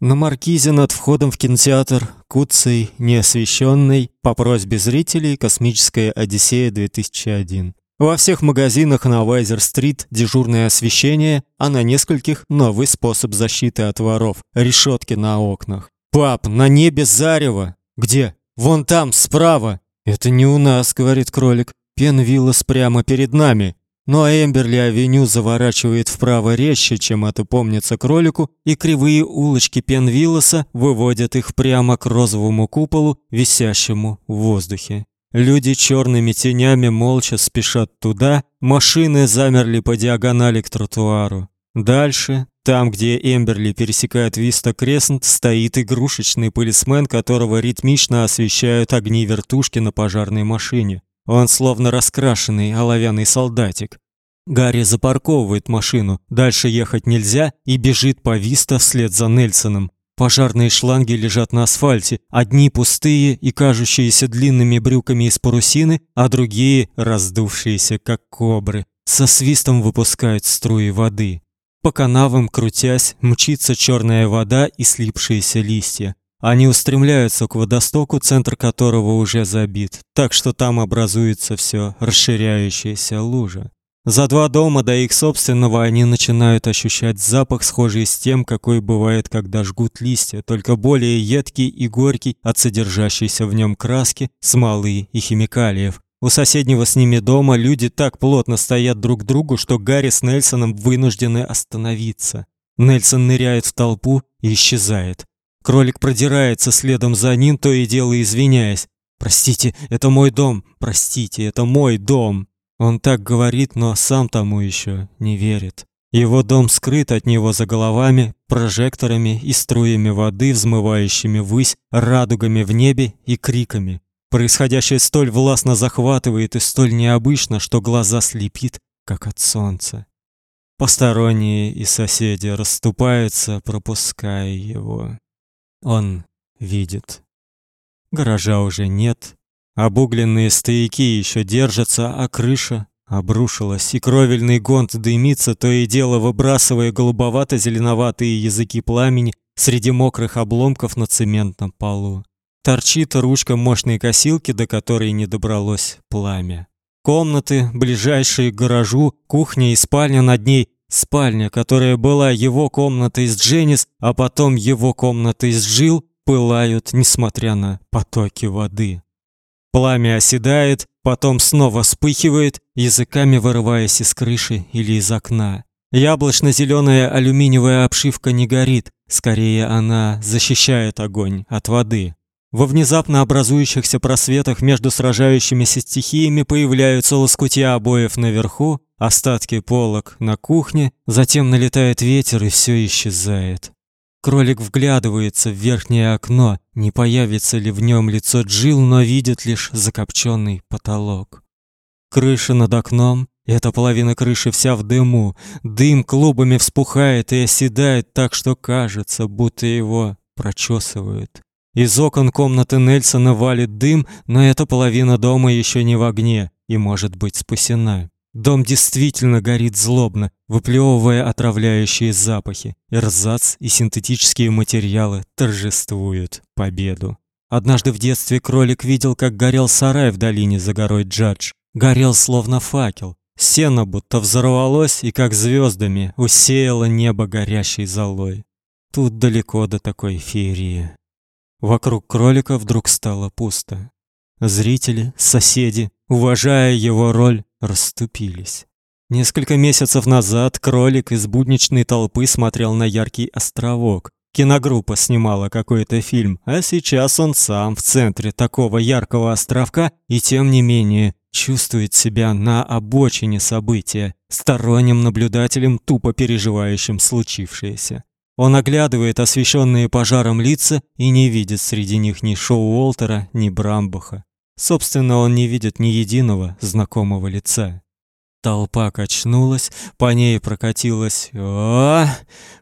На маркизе над входом в кинотеатр куцый, неосвещенный, по просьбе зрителей «Космическая Одиссея 2001». Во всех магазинах на Вайзер-стрит дежурное освещение, а на нескольких новый способ защиты от воров решетки на окнах. Пап, на небе зарево. Где? Вон там, справа. Это не у нас, говорит кролик. Пенвиллас прямо перед нами. Но Эмберли-авеню заворачивает вправо резче, чем это помнится кролику, и кривые улочки Пенвилласа выводят их прямо к розовому куполу, висящему в воздухе. Люди черными тенями молча спешат туда, машины замерли по диагонали к тротуару. Дальше, там, где Эмберли пересекает Виста Кресент, стоит игрушечный полисмен, которого ритмично освещают огни вертушки на пожарной машине. Он словно раскрашенный оловянный солдатик. Гарри запарковывает машину, дальше ехать нельзя и бежит по Виста вслед за Нельсоном. Пожарные шланги лежат на асфальте, одни пустые и кажущиеся длинными брюками из парусины, а другие раздувшиеся как кобры, со свистом выпускают струи воды. По канавам, крутясь, мчится черная вода и слипшиеся листья. Они устремляются к водостоку, центр которого уже забит, так что там образуется все расширяющаяся лужа. За два дома до их собственного они начинают ощущать запах, схожий с тем, какой бывает, когда жгут листья, только более едкий и горький от содержащейся в нем краски, смолы и химикалиев. У соседнего с ними дома люди так плотно стоят друг к другу, что Гарри с Нельсоном вынуждены остановиться. Нельсон ныряет в толпу и исчезает. Кролик продирается следом за ним, то и дело извиняясь. «Простите, это мой дом! Простите, это мой дом!» Он так говорит, но сам тому еще не верит. Его дом скрыт от него за головами, прожекторами и струями воды, взмывающими ввысь, радугами в небе и криками. Происходящее столь властно захватывает и столь необычно, что глаза слепит, как от солнца. Посторонние и соседи расступаются, пропуская его. Он видит. Гаража уже нет. Обугленные стояки еще держатся, а крыша обрушилась, и кровельный гонт дымится, то и дело выбрасывая голубовато-зеленоватые языки пламени среди мокрых обломков на цементном полу. Торчит ручка мощной косилки, до которой не добралось пламя. Комнаты, ближайшие к гаражу, кухня и спальня над ней Спальня, которая была его комнатой с Дженнис, а потом его комнатой с Джилл, пылают, несмотря на потоки воды. Пламя оседает, потом снова вспыхивает, языками вырываясь из крыши или из окна. яблочно зеленая алюминиевая обшивка не горит, скорее она защищает огонь от воды. Во внезапно образующихся просветах между сражающимися стихиями появляются лоскутья обоев наверху, остатки полок на кухне, затем налетает ветер и все исчезает. Кролик вглядывается в верхнее окно, не появится ли в нем лицо Джил, но видит лишь закопченный потолок. Крыша над окном, эта половина крыши вся в дыму, дым клубами вспухает и оседает так, что кажется, будто его прочесывают. Из окон комнаты Нельсона валит дым, но эта половина дома еще не в огне и может быть спасена. Дом действительно горит злобно, выплевывая отравляющие запахи. Эрзац и синтетические материалы торжествуют победу. Однажды в детстве кролик видел, как горел сарай в долине за горой Джадж. Горел словно факел. Сено будто взорвалось и как звездами усеяло небо горящей золой. Тут далеко до такой феерии. Вокруг кролика вдруг стало пусто. Зрители, соседи, уважая его роль, расступились. Несколько месяцев назад кролик из будничной толпы смотрел на яркий островок. Киногруппа снимала какой-то фильм, а сейчас он сам в центре такого яркого островка и тем не менее чувствует себя на обочине события, сторонним наблюдателем, тупо переживающим случившееся. Он оглядывает освещенные пожаром лица и не видит среди них ни Шоу Уолтера, ни Брамбаха. Собственно, он не видит ни единого знакомого лица. Толпа качнулась, по ней прокатилась. А,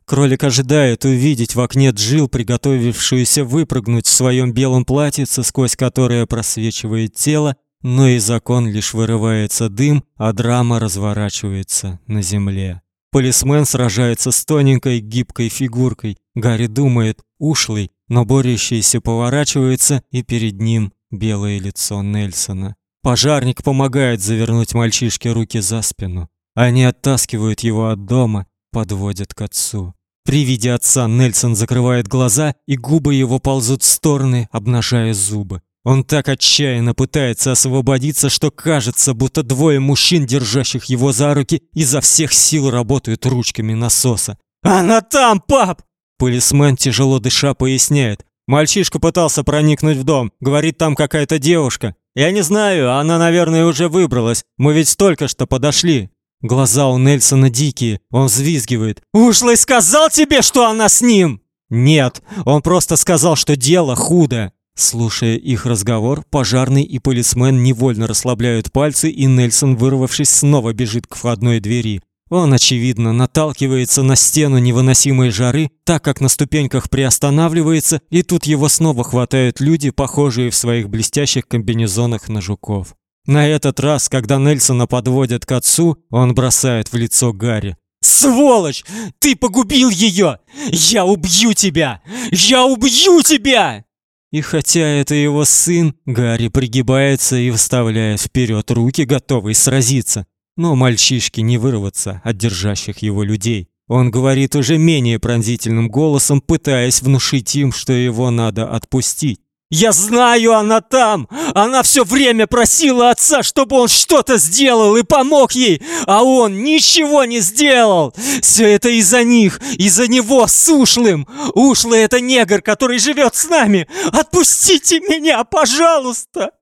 Кролик ожидает увидеть в окне Джил, приготовившуюся выпрыгнуть в своем белом платьице, сквозь которое просвечивает тело, но из окон лишь вырывается дым, а драма разворачивается на земле. Полисмен сражается с тоненькой гибкой фигуркой. Гарри думает, ушлый, но борющийся поворачивается, и перед ним белое лицо Нельсона. Пожарник помогает завернуть мальчишке руки за спину. Они оттаскивают его от дома, подводят к отцу. При виде отца Нельсон закрывает глаза, и губы его ползут в стороны, обнажая зубы. Он так отчаянно пытается освободиться, что кажется, будто двое мужчин, держащих его за руки, изо всех сил работают ручками насоса. «Она там, пап!» Полисмен, тяжело дыша, поясняет. Мальчишка пытался проникнуть в дом. Говорит, там какая-то девушка. Я не знаю, она, наверное, уже выбралась. Мы ведь только что подошли. Глаза у Нельсона дикие. Он взвизгивает. «Ушлый сказал тебе, что она с ним?» «Нет, он просто сказал, что дело худо». Слушая их разговор, пожарный и полисмен невольно расслабляют пальцы, и Нельсон, вырвавшись, снова бежит к входной двери. Он, очевидно, наталкивается на стену невыносимой жары, так как на ступеньках приостанавливается, и тут его снова хватают люди, похожие в своих блестящих комбинезонах на жуков. На этот раз, когда Нельсона подводят к отцу, он бросает в лицо Гарри. «Сволочь! Ты погубил ее! Я убью тебя! Я убью тебя!» И хотя это его сын, Гарри пригибается и вставляет вперед руки, готовый сразиться. Но мальчишке не вырваться от держащих его людей. Он говорит уже менее пронзительным голосом, пытаясь внушить им, что его надо отпустить. Я знаю, она там. Она все время просила отца, чтобы он что-то сделал и помог ей, а он ничего не сделал. Все это из-за них, из-за него с ушлым. Ушлый это негр, который живет с нами. Отпустите меня, пожалуйста.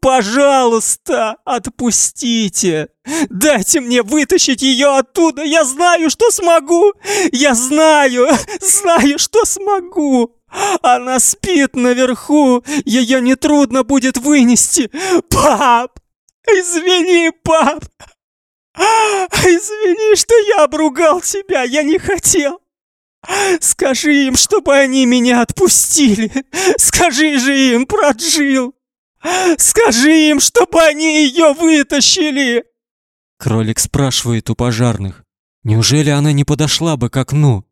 Пожалуйста, отпустите. Дайте мне вытащить ее оттуда. Я знаю, что смогу. Я знаю, знаю, что смогу. Она спит наверху, ее нетрудно будет вынести. Пап! Извини, пап! Извини, что я обругал тебя, я не хотел. Скажи им, чтобы они меня отпустили. Скажи же им про Джил. Скажи им, чтобы они ее вытащили. Кролик спрашивает у пожарных. Неужели она не подошла бы к окну?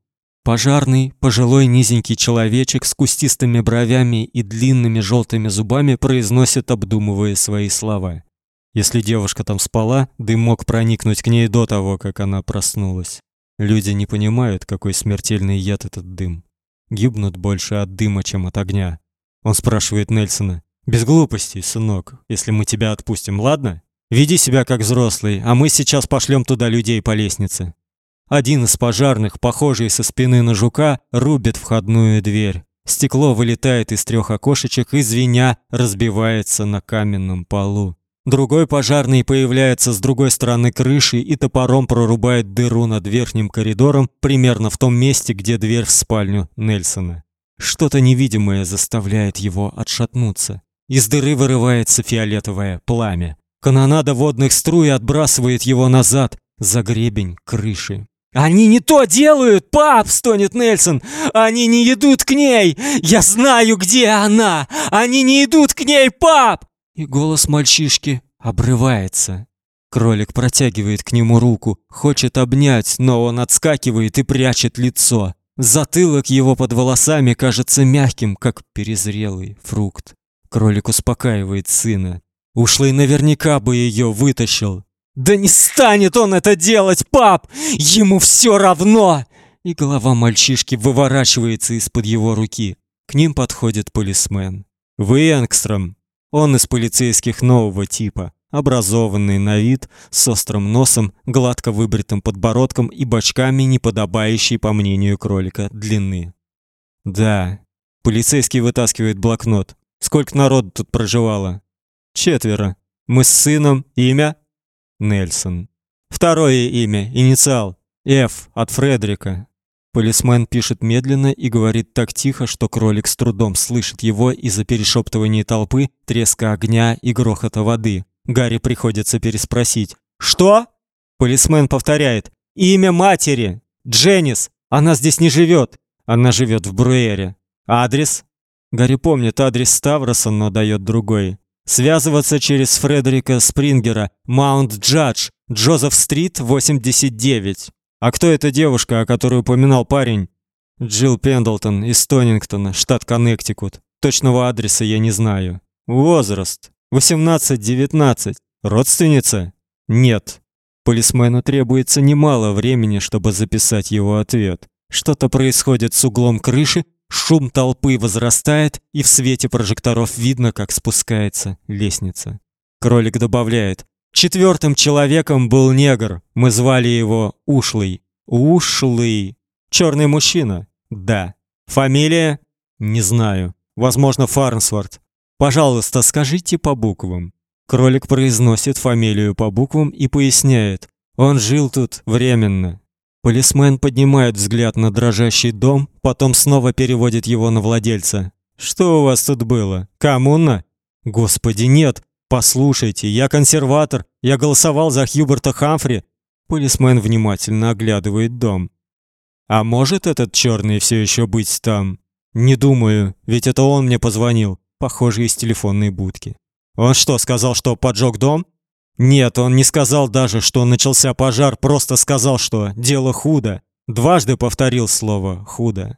Пожарный, пожилой низенький человечек с кустистыми бровями и длинными желтыми зубами произносит, обдумывая свои слова. Если девушка там спала, дым мог проникнуть к ней до того, как она проснулась. Люди не понимают, какой смертельный яд этот дым. Гибнут больше от дыма, чем от огня. Он спрашивает Нельсона: "Без глупостей, сынок, если мы тебя отпустим, ладно? Веди себя как взрослый, а мы сейчас пошлем туда людей по лестнице". Один из пожарных, похожий со спины на жука, рубит входную дверь. Стекло вылетает из трех окошечек и звеня разбивается на каменном полу. Другой пожарный появляется с другой стороны крыши и топором прорубает дыру над верхним коридором, примерно в том месте, где дверь в спальню Нельсона. Что-то невидимое заставляет его отшатнуться. Из дыры вырывается фиолетовое пламя. Канонада водных струй отбрасывает его назад за гребень крыши. «Они не то делают, пап!» — стонет Нельсон. «Они не идут к ней! Я знаю, где она! Они не идут к ней, пап!» И голос мальчишки обрывается. Кролик протягивает к нему руку, хочет обнять, но он отскакивает и прячет лицо. Затылок его под волосами кажется мягким, как перезрелый фрукт. Кролик успокаивает сына. Ушлый наверняка бы ее вытащил, да не станет он это делать, пап! Ему все равно! И голова мальчишки выворачивается из-под его руки. К ним подходит полисмен. Вы Энгстром. Он из полицейских нового типа, образованный на вид, с острым носом, гладко выбритым подбородком и бочками, не подобающей, по мнению кролика, длины. Да. Полицейский вытаскивает блокнот. Сколько народу тут проживало? Четверо. Мы с сыном. Имя? Нельсон. Второе имя, инициал Ф от Фредрика. Полисмен пишет медленно и говорит так тихо, что кролик с трудом слышит его из-за перешептывания толпы, треска огня и грохота воды. Гарри приходится переспросить: "Что?" Полисмен повторяет: "Имя матери Дженнис. Она здесь не живет. Она живет в Бруэре. Адрес?" Гарри помнит адрес Ставроса, но дает другой. Связываться через Фредерика Спрингера, Маунт Джадж, Джозеф Стрит, 89. А кто эта девушка, о которой упоминал парень? Джилл Пендлтон из Тонингтона, штат Коннектикут. Точного адреса я не знаю. Возраст 18-19. Родственница? Нет. Полисмену требуется немало времени, чтобы записать его ответ. Что-то происходит с углом крыши, шум толпы возрастает, и в свете прожекторов видно, как спускается лестница. Кролик добавляет: Четвертым человеком был негр. Мы звали его Ушлый. Ушлый. Черный мужчина. Да. Фамилия? Не знаю. Возможно, Фарнсворт. Пожалуйста, скажите по буквам. Кролик произносит фамилию по буквам и поясняет: он жил тут временно. Полисмен поднимает взгляд на дрожащий дом, потом снова переводит его на владельца. Что у вас тут было? Коммуна? Господи, нет. Послушайте, я консерватор. Я голосовал за Хьюберта Хамфри. Полисмен внимательно оглядывает дом. А может этот черный все еще быть там? Не думаю, ведь это он мне позвонил, похоже, из телефонной будки. Он что, сказал, что поджег дом? Нет, он не сказал даже, что начался пожар, просто сказал, что дело худо. Дважды повторил слово худо.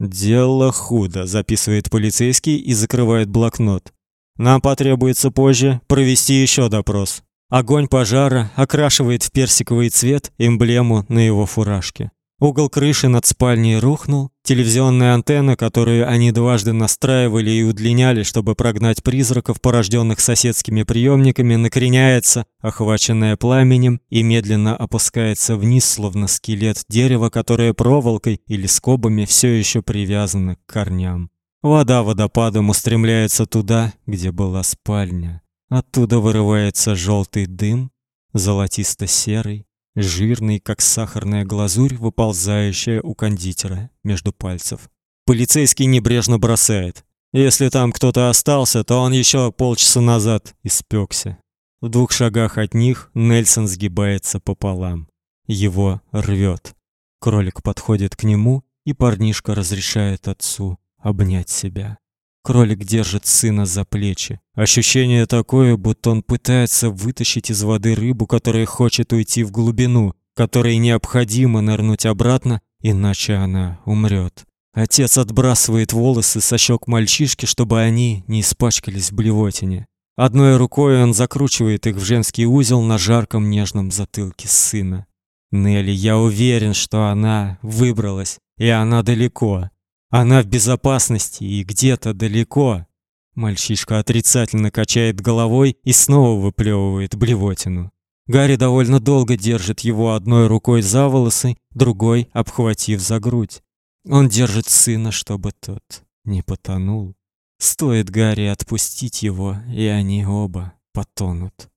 Дело худо, записывает полицейский и закрывает блокнот. Нам потребуется позже провести еще допрос. Огонь пожара окрашивает в персиковый цвет эмблему на его фуражке. Угол крыши над спальней рухнул, телевизионная антенна, которую они дважды настраивали и удлиняли, чтобы прогнать призраков, порожденных соседскими приемниками, накреняется, охваченная пламенем, и медленно опускается вниз, словно скелет дерева, которое проволокой или скобами все еще привязано к корням. Вода водопадом устремляется туда, где была спальня. Оттуда вырывается желтый дым, золотисто-серый, жирный, как сахарная глазурь, выползающая у кондитера между пальцев. Полицейский небрежно бросает: "Если там кто-то остался, то он еще полчаса назад испекся". В двух шагах от них Нельсон сгибается пополам. Его рвет. Кролик подходит к нему, и парнишка разрешает отцу обнять себя. Кролик держит сына за плечи. Ощущение такое, будто он пытается вытащить из воды рыбу, которая хочет уйти в глубину, которой необходимо нырнуть обратно, иначе она умрет. Отец отбрасывает волосы со щек мальчишки, чтобы они не испачкались в блевотине. Одной рукой он закручивает их в женский узел на жарком нежном затылке сына. Нелли, я уверен, что она выбралась, и она далеко. Она в безопасности и где-то далеко. Мальчишка отрицательно качает головой и снова выплевывает блевотину. Гарри довольно долго держит его одной рукой за волосы, другой обхватив за грудь. Он держит сына, чтобы тот не потонул. Стоит Гарри отпустить его, и они оба потонут.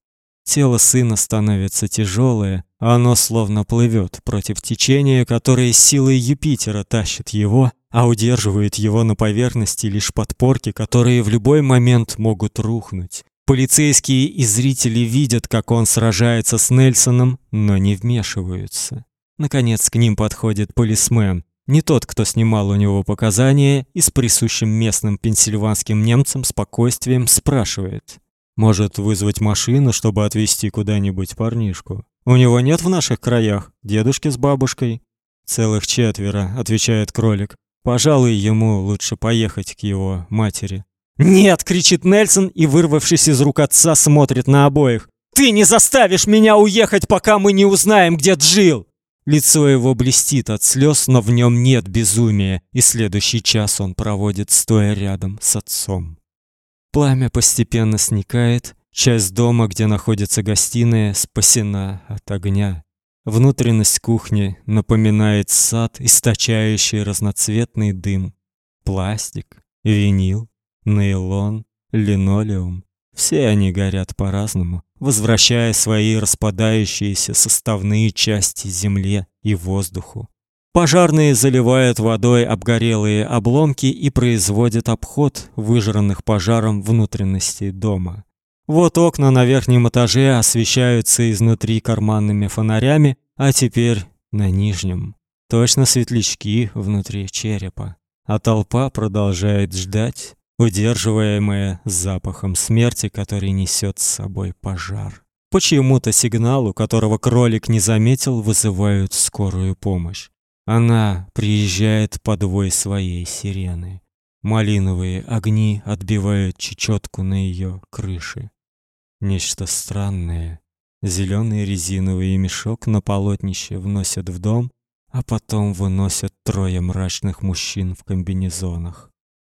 Тело сына становится тяжелое, а оно словно плывет против течения, которое силой Юпитера тащит его, а удерживает его на поверхности лишь подпорки, которые в любой момент могут рухнуть. Полицейские и зрители видят, как он сражается с Нельсоном, но не вмешиваются. Наконец к ним подходит полисмен, не тот, кто снимал у него показания, и с присущим местным пенсильванским немцам спокойствием спрашивает: может вызвать машину, чтобы отвезти куда-нибудь парнишку. У него нет в наших краях дедушки с бабушкой. Целых четверо, отвечает кролик. Пожалуй, ему лучше поехать к его матери. Нет, кричит Нельсон и, вырвавшись из рук отца, смотрит на обоих. Ты не заставишь меня уехать, пока мы не узнаем, где Джил. Лицо его блестит от слез, но в нем нет безумия, и следующий час он проводит стоя рядом с отцом. Пламя постепенно сникает, часть дома, где находится гостиная, спасена от огня. Внутренность кухни напоминает сад, источающий разноцветный дым. Пластик, винил, нейлон, линолеум все они горят по-разному, возвращая свои распадающиеся составные части земле и воздуху. Пожарные заливают водой обгорелые обломки и производят обход выжранных пожаром внутренностей дома. Вот окна на верхнем этаже освещаются изнутри карманными фонарями, а теперь на нижнем точно светлячки внутри черепа. А толпа продолжает ждать, удерживаемая запахом смерти, который несет с собой пожар. Почему-то сигналу, которого кролик не заметил, вызывают скорую помощь. Она приезжает под вой своей сирены. Малиновые огни отбивают чечетку на ее крыше. Нечто странное. Зеленый резиновый мешок на полотнище вносят в дом, а потом выносят трое мрачных мужчин в комбинезонах.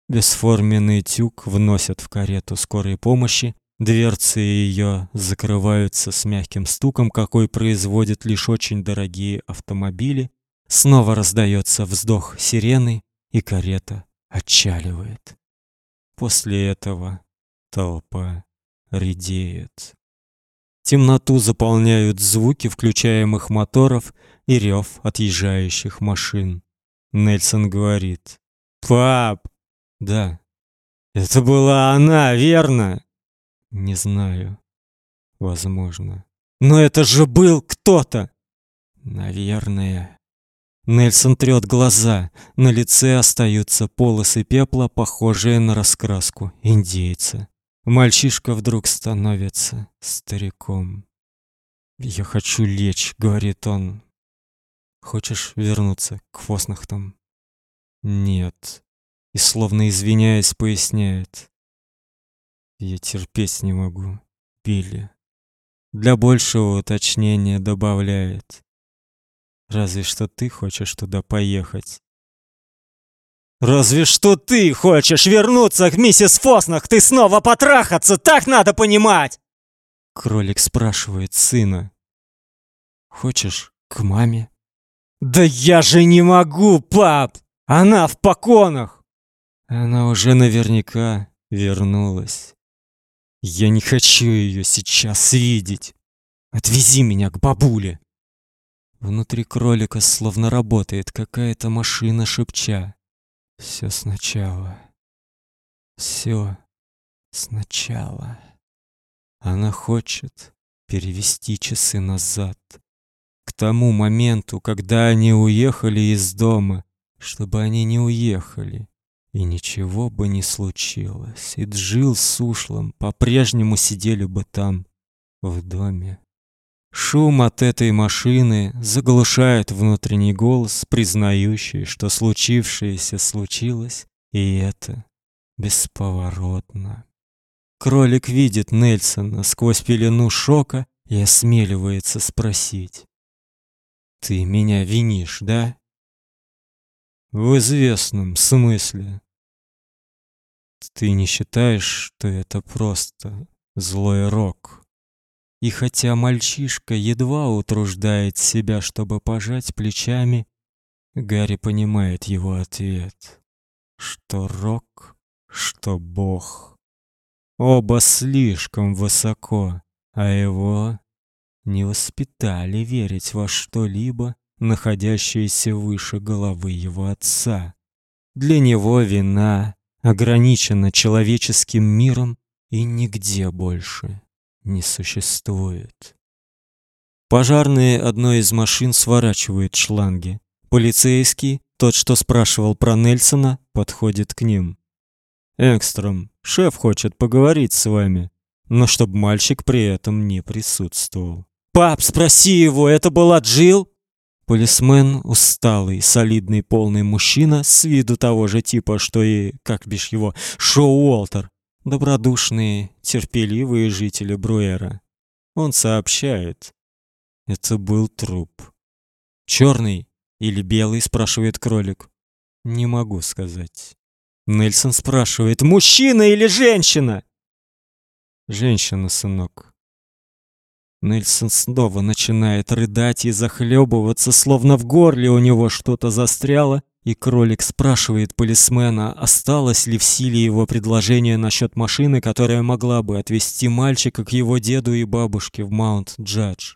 Бесформенный тюк вносят в карету скорой помощи, дверцы ее закрываются с мягким стуком, какой производят лишь очень дорогие автомобили, Снова раздается вздох сирены, и карета отчаливает. После этого толпа редеет. Темноту заполняют звуки включаемых моторов и рев отъезжающих машин. Нельсон говорит: "Пап, да. Это была она, верно?" Не знаю. Возможно. Но это же был кто-то. Наверное. Нельсон трёт глаза. На лице остаются полосы пепла, похожие на раскраску индейца. Мальчишка вдруг становится стариком. «Я хочу лечь», — говорит он. «Хочешь вернуться к Фоснахтам?» «Нет». И словно извиняясь, поясняет. «Я терпеть не могу, Билли». Для большего уточнения добавляет. Разве что ты хочешь туда поехать. Разве что ты хочешь вернуться к миссис Фоснах, ты снова потрахаться, так надо понимать. Кролик спрашивает сына. Хочешь к маме? Да я же не могу, пап. Она в поконах. Она уже наверняка вернулась. Я не хочу ее сейчас видеть. Отвези меня к бабуле. Внутри кролика словно работает какая-то машина, шепча. Все сначала. Все сначала. Она хочет перевести часы назад. К тому моменту, когда они уехали из дома, чтобы они не уехали. И ничего бы не случилось. И Джил с Ушлом по-прежнему сидели бы там, в доме. Шум от этой машины заглушает внутренний голос, признающий, что случившееся случилось, и это бесповоротно. Кролик видит Нельсона сквозь пелену шока и осмеливается спросить: "Ты меня винишь, да?" В известном смысле. Ты не считаешь, что это просто злой рок? И хотя мальчишка едва утруждает себя, чтобы пожать плечами, Гарри понимает его ответ, что Рок, что Бог. Оба слишком высоко, а его не воспитали верить во что-либо, находящееся выше головы его отца. Для него вина ограничена человеческим миром и нигде больше не существует. Пожарные одной из машин сворачивают шланги. Полицейский, тот, что спрашивал про Нельсона, подходит к ним. Экстром, шеф хочет поговорить с вами, но чтобы мальчик при этом не присутствовал. Пап, спроси его, это была Джил? Полисмен усталый, солидный, полный мужчина с виду того же типа, что и, как бишь его, Шоу Уолтер, добродушные, терпеливые жители Бруэра. Он сообщает, это был труп. Черный или белый, спрашивает кролик. Не могу сказать. Нельсон спрашивает, мужчина или женщина? Женщина, сынок. Нельсон снова начинает рыдать и захлебываться, словно в горле у него что-то застряло, и кролик спрашивает полисмена, осталось ли в силе его предложение насчет машины, которая могла бы отвезти мальчика к его деду и бабушке в Маунт-Джадж.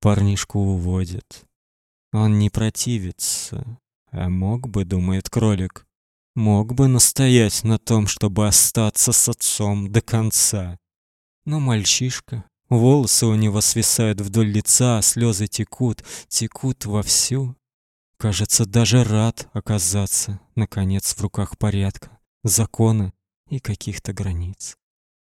Парнишку уводят. Он не противится, а мог бы, думает кролик, мог бы настоять на том, чтобы остаться с отцом до конца. Но мальчишка, волосы у него свисают вдоль лица, а слезы текут, текут вовсю. Кажется, даже рад оказаться наконец в руках порядка, закона и каких-то границ.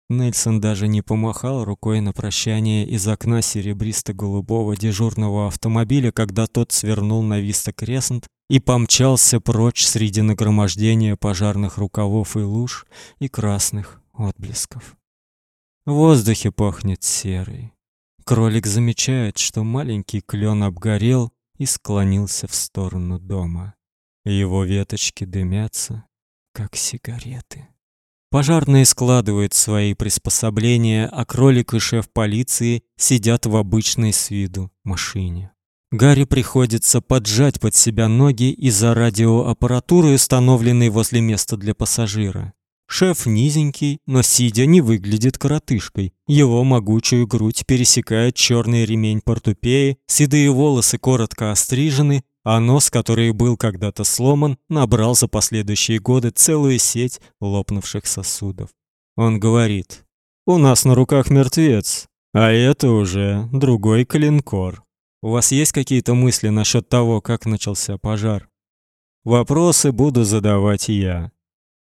Нельсон даже не помахал рукой на прощание из окна серебристо-голубого дежурного автомобиля, когда тот свернул на Виста Кресент и помчался прочь среди нагромождения пожарных рукавов и луж и красных отблесков. В воздухе пахнет серой. Кролик замечает, что маленький клен обгорел и склонился в сторону дома. Его веточки дымятся, как сигареты. Пожарные складывают свои приспособления, а кролик и шеф полиции сидят в обычной с виду машине. Гарри приходится поджать под себя ноги из-за радиоаппаратуры, установленной возле места для пассажира. Шеф низенький, но сидя не выглядит коротышкой. Его могучую грудь пересекает черный ремень портупеи, седые волосы коротко острижены, а нос, который был когда-то сломан, набрал за последующие годы целую сеть лопнувших сосудов. Он говорит: "У нас на руках мертвец, а это уже другой клинкор. У вас есть какие-то мысли насчет того, как начался пожар?" Вопросы буду задавать я,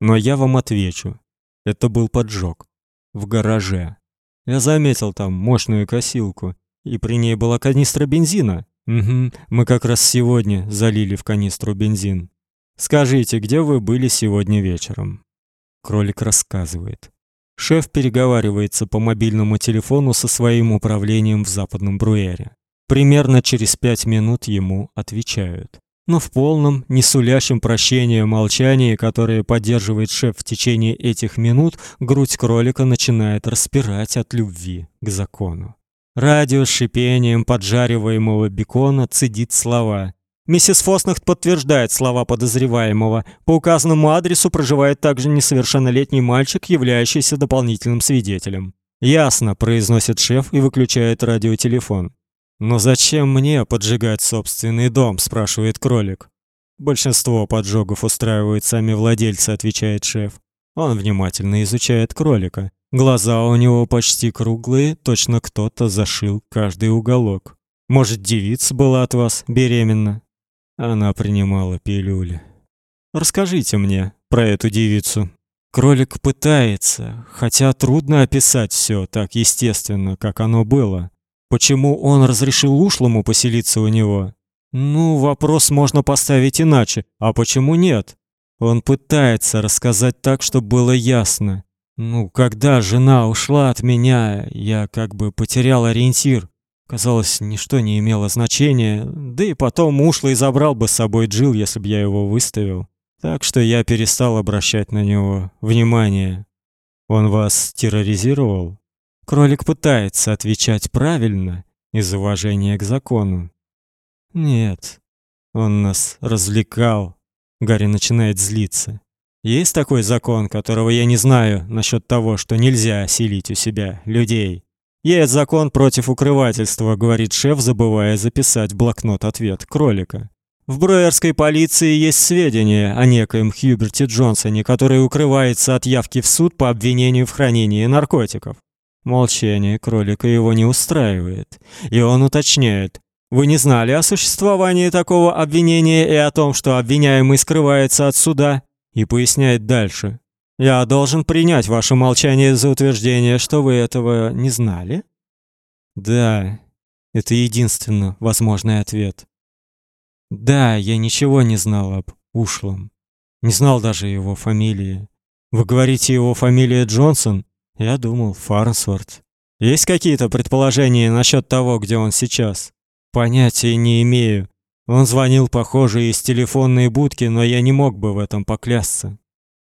но я вам отвечу. Это был поджог в гараже. Я заметил там мощную косилку, и при ней была канистра бензина. Угу, мы как раз сегодня залили в канистру бензин. Скажите, где вы были сегодня вечером? Кролик рассказывает. Шеф переговаривается по мобильному телефону со своим управлением в Западном Бруэре. Примерно через пять минут ему отвечают. Но в полном, не сулящем прощения молчании, которое поддерживает шеф в течение этих минут, грудь кролика начинает распирать от любви к закону. Радио с шипением поджариваемого бекона цедит слова. Миссис Фоснахт подтверждает слова подозреваемого. По указанному адресу проживает также несовершеннолетний мальчик, являющийся дополнительным свидетелем. Ясно, произносит шеф и выключает радиотелефон. Но зачем мне поджигать собственный дом, спрашивает кролик. Большинство поджогов устраивают сами владельцы, отвечает шеф. Он внимательно изучает кролика. Глаза у него почти круглые, точно кто-то зашил каждый уголок. Может, девица была от вас беременна? Она принимала пилюли. Расскажите мне про эту девицу. Кролик пытается, хотя трудно описать все так естественно, как оно было. Почему он разрешил ушлому поселиться у него? Ну, вопрос можно поставить иначе. А почему нет? Он пытается рассказать так, чтобы было ясно. Ну, когда жена ушла от меня, я как бы потерял ориентир. Казалось, ничто не имело значения, да и потом ушлый забрал бы с собой Джил, если бы я его выставил. Так что я перестал обращать на него внимание. Он вас терроризировал? Кролик пытается отвечать правильно из уважения к закону. Нет. Он нас развлекал. Гарри начинает злиться. Есть такой закон, которого я не знаю насчет того, что нельзя селить у себя людей. Есть закон против укрывательства, говорит шеф, забывая записать в блокнот ответ кролика. В Бруерской полиции есть сведения о некоем Хьюберте Джонсоне, который укрывается от явки в суд по обвинению в хранении наркотиков. Молчание кролика его не устраивает, и он уточняет: "Вы не знали о существовании такого обвинения и о том, что обвиняемый скрывается от суда?" и поясняет дальше. Я должен принять ваше молчание за утверждение, что вы этого не знали? Да, это единственно возможный ответ. Да, я ничего не знал об ушлом. Не знал даже его фамилии. Вы говорите, его фамилия Джонсон? Я думал, Фарнсворт. Есть какие-то предположения насчет того, где он сейчас? Понятия не имею. Он звонил, похоже, из телефонной будки, но я не мог бы в этом поклясться.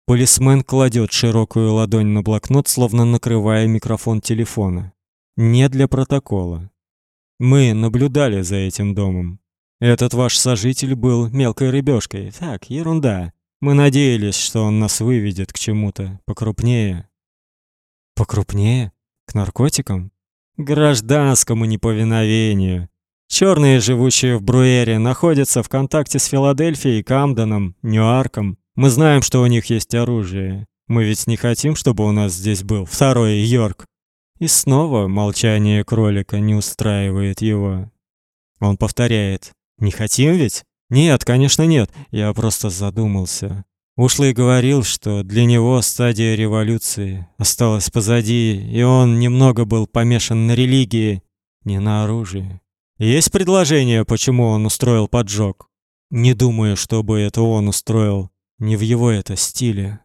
Полисмен кладет широкую ладонь на блокнот, словно накрывая микрофон телефона. Не для протокола. Мы наблюдали за этим домом. Этот ваш сожитель был мелкой рыбешкой. Так, ерунда. Мы надеялись, что он нас выведет к чему-то покрупнее. Покрупнее? К наркотикам? К гражданскому неповиновению. Черные, живущие в Бруэре, находятся в контакте с Филадельфией, Камденом, Ньюарком. Мы знаем, что у них есть оружие. Мы ведь не хотим, чтобы у нас здесь был второй Йорк. И снова молчание кролика не устраивает его. Он повторяет: "Не хотим ведь?" "Нет, конечно, нет. Я просто задумался. Ушлый говорил, что для него стадия революции осталась позади, и он немного был помешан на религии, не на оружии. Есть предложение, почему он устроил поджог? Не думаю, чтобы это он устроил, не в его это стиле.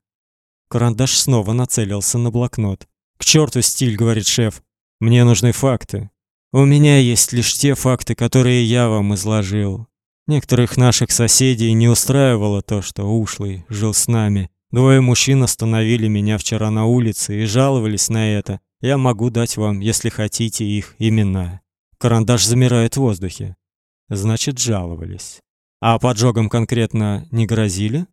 Карандаш снова нацелился на блокнот. К черту стиль, говорит шеф. Мне нужны факты. У меня есть лишь те факты, которые я вам изложил. Некоторых наших соседей не устраивало то, что ушлый жил с нами. Двое мужчин остановили меня вчера на улице и жаловались на это. Я могу дать вам, если хотите, их имена. Карандаш замирает в воздухе. Значит, жаловались. А поджогом конкретно не грозили?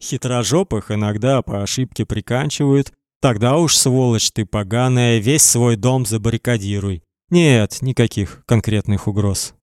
Хитрожопых иногда по ошибке приканчивают. Тогда уж, сволочь ты поганая, весь свой дом забаррикадируй. Нет, никаких конкретных угроз.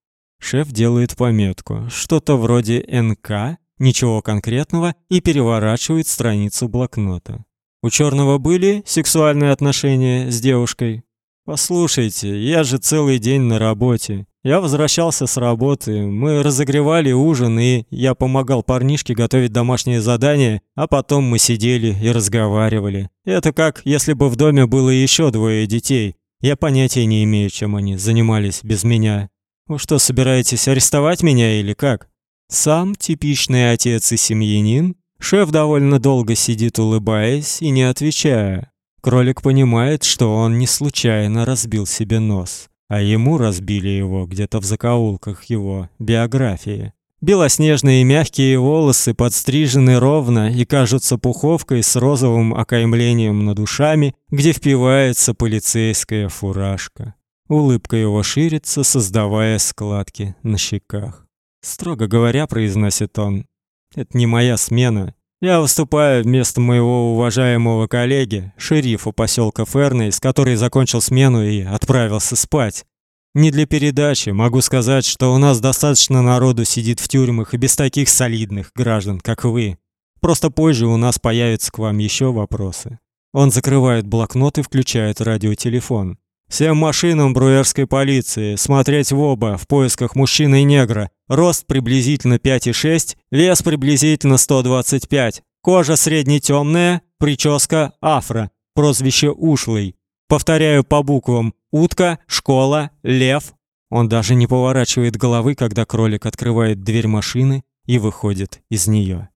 Шеф делает пометку, что-то вроде НК, ничего конкретного, и переворачивает страницу блокнота. У черного были сексуальные отношения с девушкой? Послушайте, я же целый день на работе. Я возвращался с работы, мы разогревали ужин, и я помогал парнишке готовить домашнее задание, а потом мы сидели и разговаривали. Это как если бы в доме было еще двое детей. Я понятия не имею, чем они занимались без меня. Вы что, собираетесь арестовать меня или как? Сам типичный отец и семьянин. Шеф довольно долго сидит, улыбаясь и не отвечая. Кролик понимает, что он не случайно разбил себе нос, а ему разбили его где-то в закоулках его биографии. Белоснежные мягкие волосы подстрижены ровно и кажутся пуховкой с розовым окаймлением над ушами, где впивается полицейская фуражка. Улыбка его ширится, создавая складки на щеках. Строго говоря, произносит он: "Это не моя смена. Я выступаю вместо моего уважаемого коллеги, шерифа поселка Фернейс, который закончил смену и отправился спать. Не для передачи, могу сказать, что у нас достаточно народу сидит в тюрьмах и без таких солидных граждан, как вы. Просто позже у нас появятся к вам еще вопросы". Он закрывает блокнот и включает радиотелефон. Всем машинам бруерской полиции смотреть в оба в поисках мужчины и негра. Рост приблизительно 5,6, вес приблизительно 125. Кожа средне-темная, прическа афро, прозвище ушлый. Повторяю по буквам: утка, школа, лев. Он даже не поворачивает головы, когда кролик открывает дверь машины и выходит из нее.